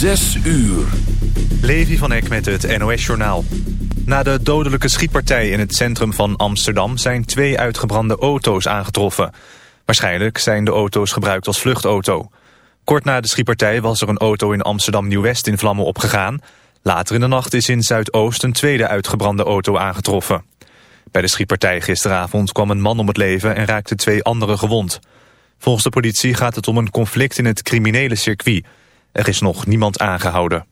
Zes uur. Levi van Eck met het NOS-journaal. Na de dodelijke schietpartij in het centrum van Amsterdam... zijn twee uitgebrande auto's aangetroffen. Waarschijnlijk zijn de auto's gebruikt als vluchtauto. Kort na de schietpartij was er een auto in Amsterdam-Nieuw-West in vlammen opgegaan. Later in de nacht is in Zuidoost een tweede uitgebrande auto aangetroffen. Bij de schietpartij gisteravond kwam een man om het leven... en raakte twee anderen gewond. Volgens de politie gaat het om een conflict in het criminele circuit... Er is nog niemand aangehouden.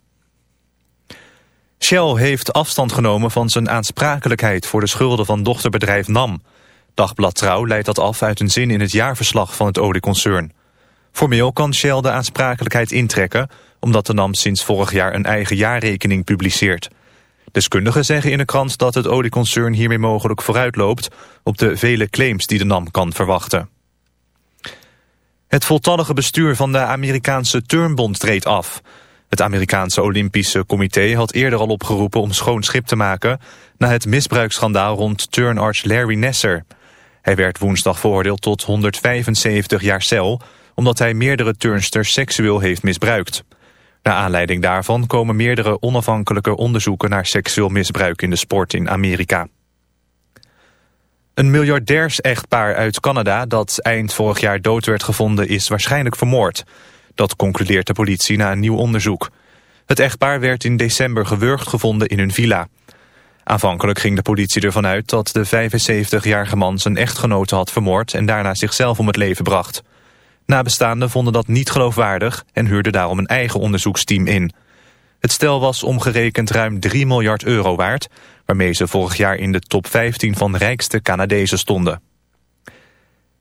Shell heeft afstand genomen van zijn aansprakelijkheid voor de schulden van dochterbedrijf NAM. Dagblad Trouw leidt dat af uit een zin in het jaarverslag van het olieconcern. Formeel kan Shell de aansprakelijkheid intrekken... omdat de NAM sinds vorig jaar een eigen jaarrekening publiceert. Deskundigen zeggen in de krant dat het olieconcern hiermee mogelijk vooruitloopt... op de vele claims die de NAM kan verwachten. Het voltallige bestuur van de Amerikaanse Turnbond treedt af. Het Amerikaanse Olympische Comité had eerder al opgeroepen om schoon schip te maken... na het misbruiksschandaal rond turnarts Larry Nesser. Hij werd woensdag veroordeeld tot 175 jaar cel... omdat hij meerdere turnsters seksueel heeft misbruikt. Naar aanleiding daarvan komen meerdere onafhankelijke onderzoeken... naar seksueel misbruik in de sport in Amerika. Een miljardairs-echtpaar uit Canada dat eind vorig jaar dood werd gevonden is waarschijnlijk vermoord. Dat concludeert de politie na een nieuw onderzoek. Het echtpaar werd in december gewurgd gevonden in hun villa. Aanvankelijk ging de politie ervan uit dat de 75-jarige man zijn echtgenote had vermoord en daarna zichzelf om het leven bracht. Nabestaanden vonden dat niet geloofwaardig en huurden daarom een eigen onderzoeksteam in. Het stel was omgerekend ruim 3 miljard euro waard waarmee ze vorig jaar in de top 15 van rijkste Canadezen stonden.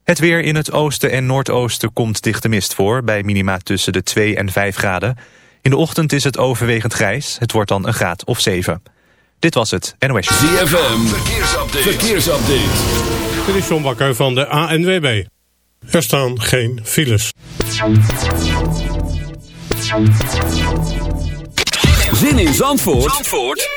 Het weer in het oosten en noordoosten komt dichte mist voor... bij minima tussen de 2 en 5 graden. In de ochtend is het overwegend grijs. Het wordt dan een graad of 7. Dit was het NOS. ZFM, verkeersupdate. verkeersupdate. Dit is John Bakker van de ANWB. Er staan geen files. Zin in Zandvoort? Zandvoort?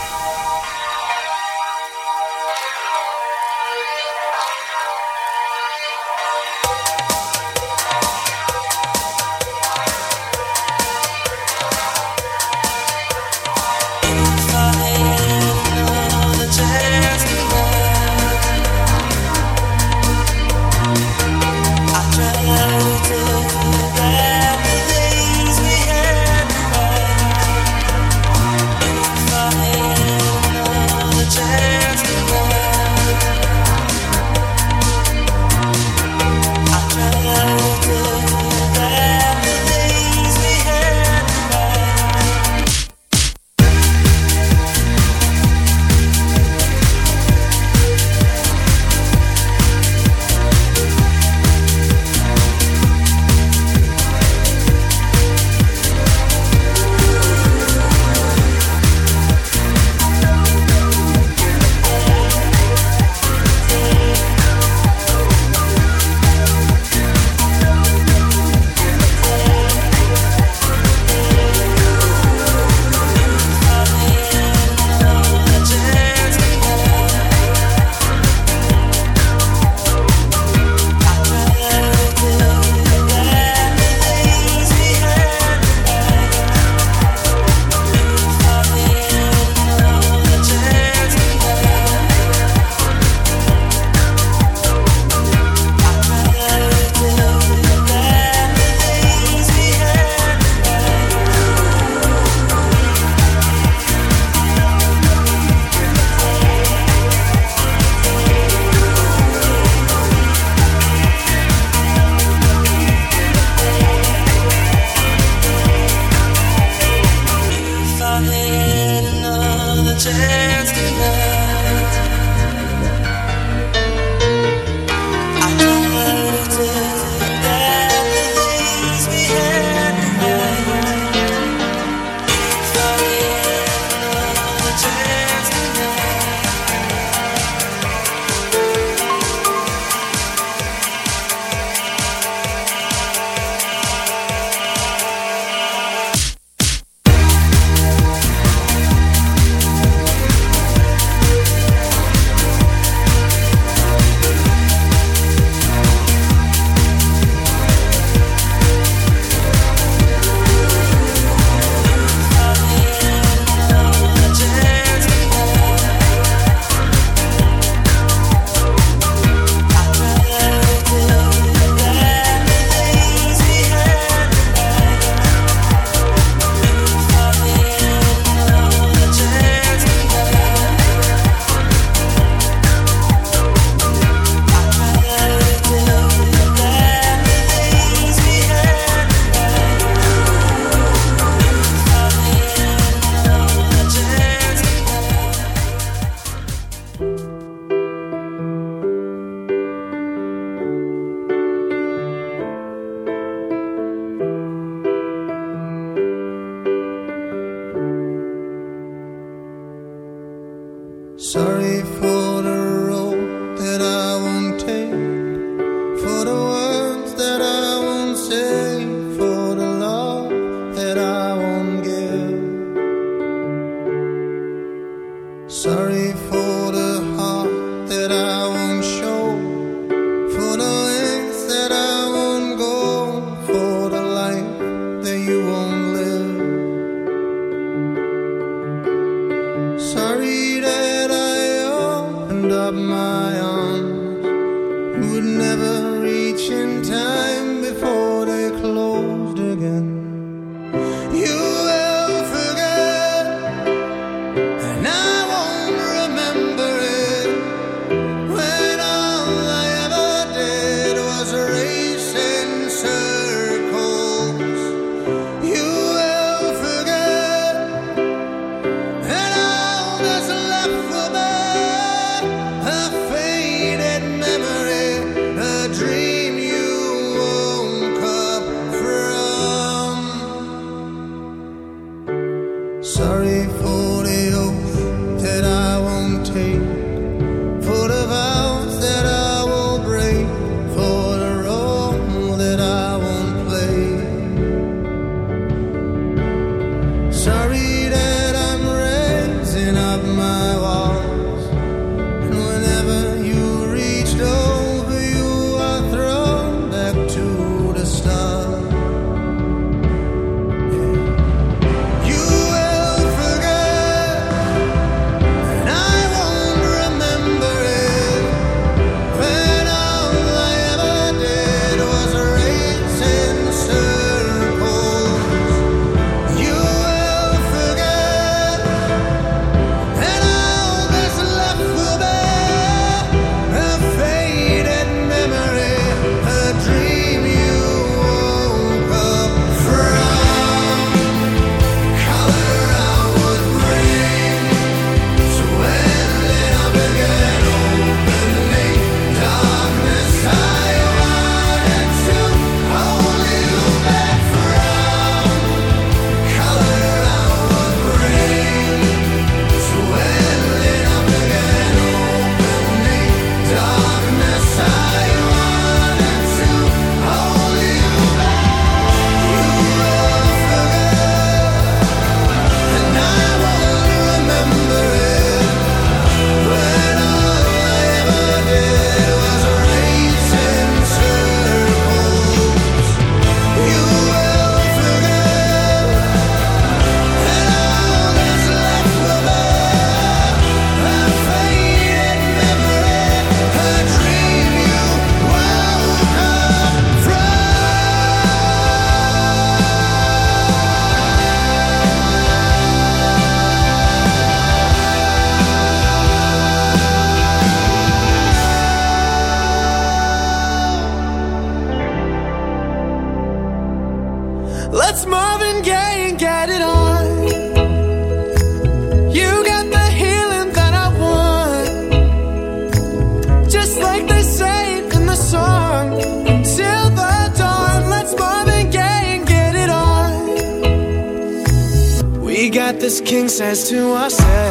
Says to ourselves,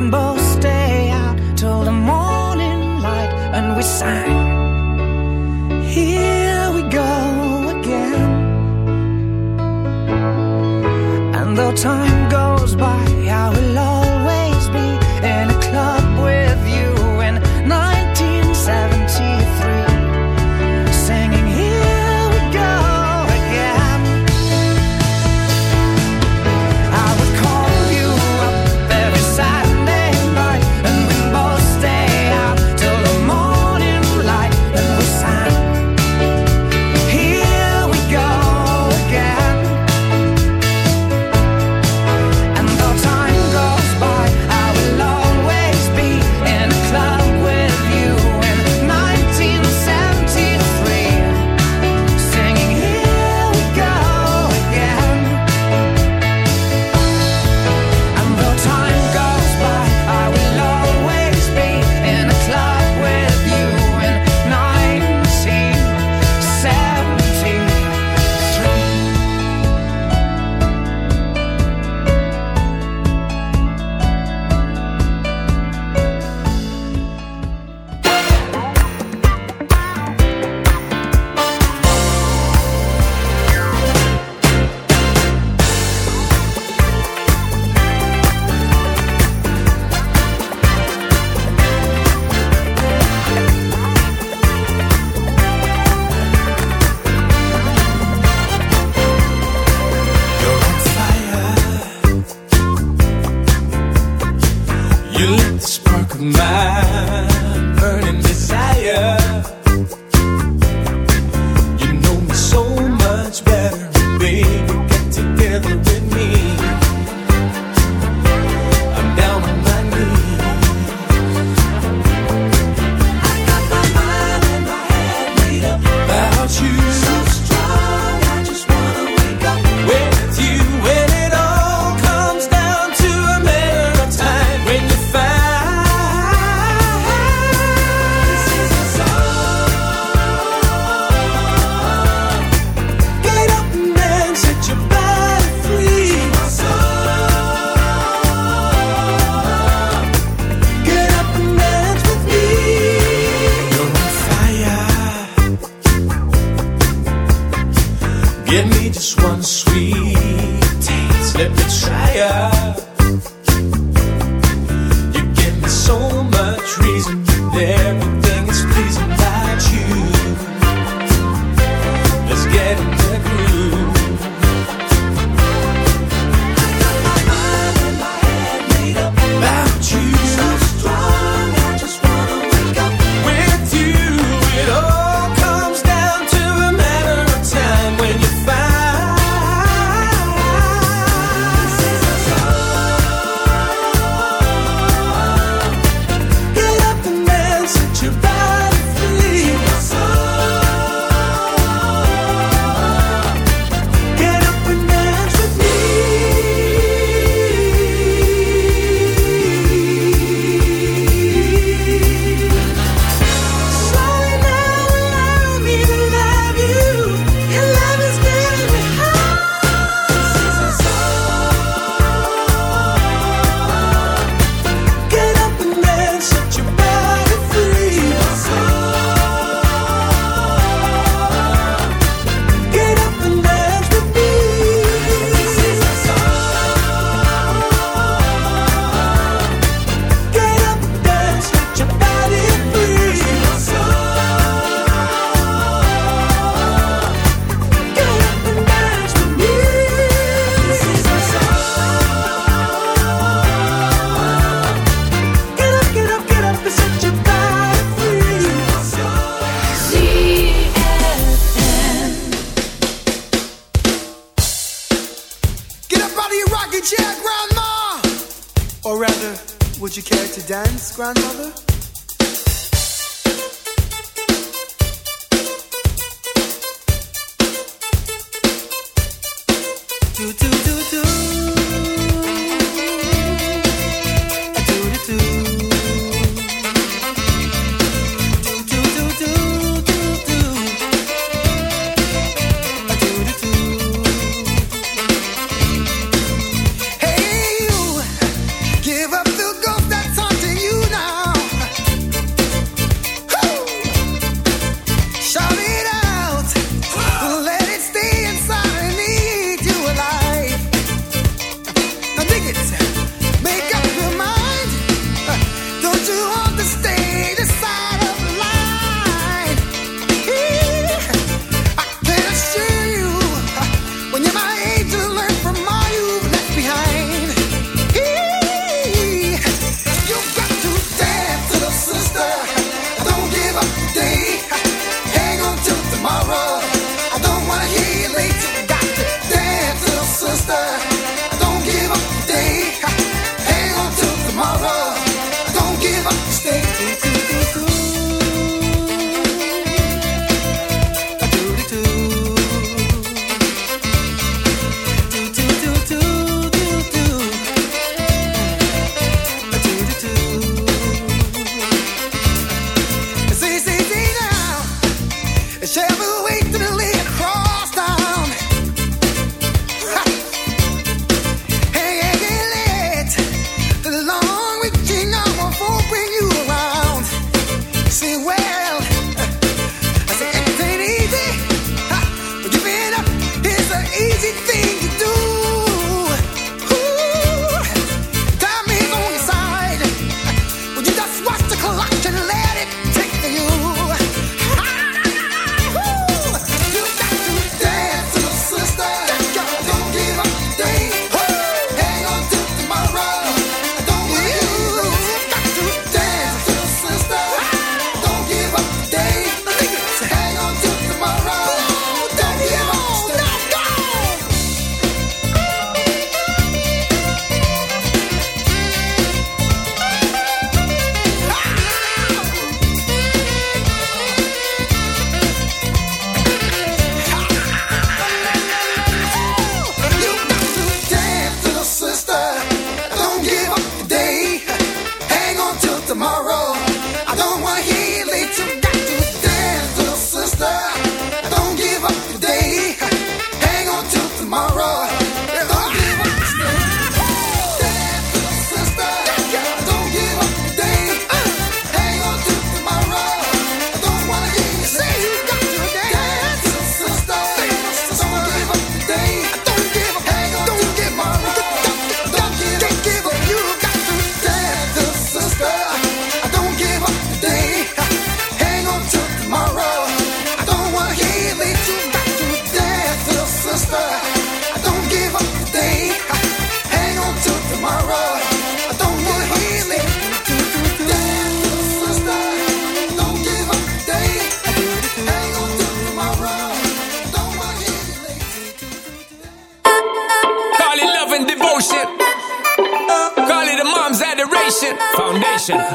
we'd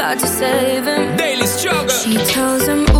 God to save him. Daily struggle. She tells him.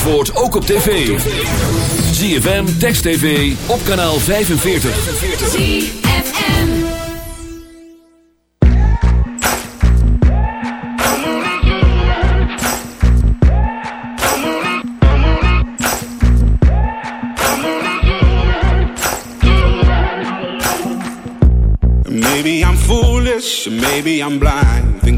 Zandvoort ook op tv. ZFM, Text TV, op kanaal 45. ZFM. Maybe I'm foolish, maybe I'm blind.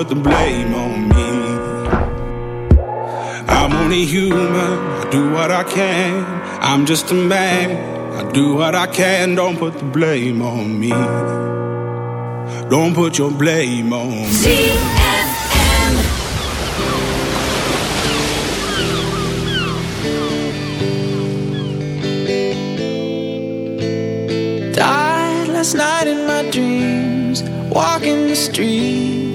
Put the blame on me. I'm only human. I do what I can. I'm just a man. I do what I can. Don't put the blame on me. Don't put your blame on me. ZFM. Died last night in my dreams, walking the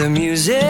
The music,